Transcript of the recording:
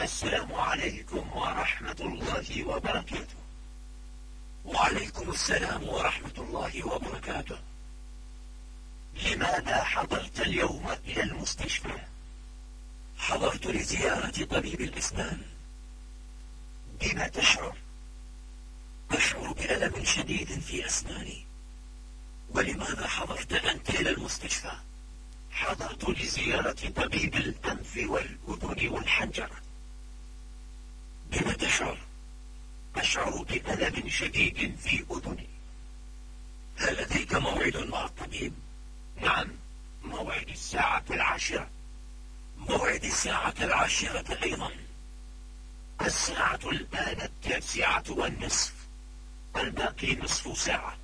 السلام عليكم ورحمة الله وبركاته وعليكم السلام ورحمة الله وبركاته لماذا حضرت اليوم إلى المستشفى؟ حضرت لزيارة طبيب الإسنان بما تشعر؟ أشعر بألم شديد في أسناني ولماذا حضرت أنت إلى المستشفى؟ حضرت لزيارة طبيب الأنف والأذن والحنجرة بما تشعر؟ أشعر بألم شديد في أذني. هل لديك موعد مع الطبيب؟ نعم موعد الساعة العاشرة. موعد الساعة العاشرة أيضا. الساعة الآن التاسعة والنصف. الباقي نصف ساعة.